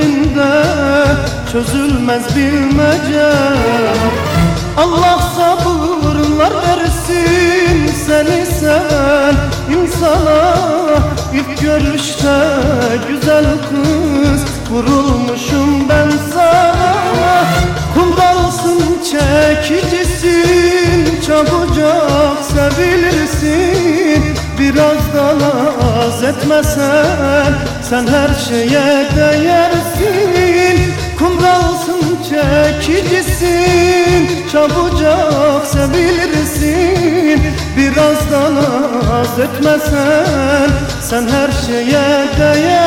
yerinde çözülmez bilmece. Allah sabırlar versin seni seven insana. İlk görüşte güzel kız vurulmuşum ben sana. Kuldansın çekici Biraz da naz etmesen Sen her şeye değersin. Kumralsın çekicisin Çabucak sevilirsin. Biraz da naz etmesen Sen her şeye değersin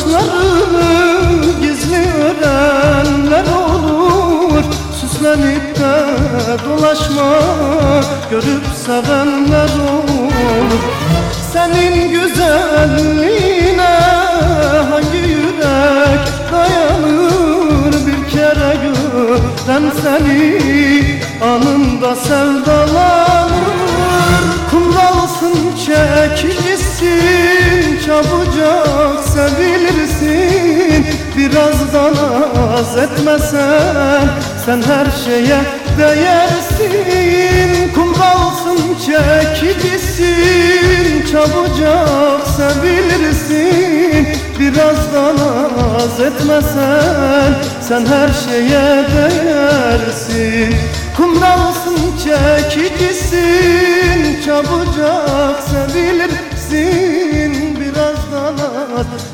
saçlarını gizli örenler olur. Süslenip de dolaşma görüp sevenler olur. Senin güzelliğine hangi yürek dayanır? Bir kere gören seni anında sevdalanır. Kumralsın çekicisin Biraz da naz etmesen Sen her şeye değersin. Kumralsın çekicisin Çabucak sevilirsin. Biraz da naz etmesen Sen her şeye değersin. Kumralsın çekicisin Çabucak sevilirsin.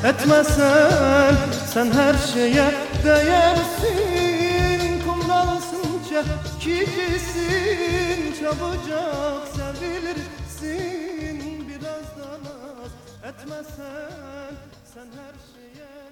Etmesen Sen her şeye değersin Kumralsın çekicisin Çabucak sevilirsin. Biraz da naz etmesen Sen her şeye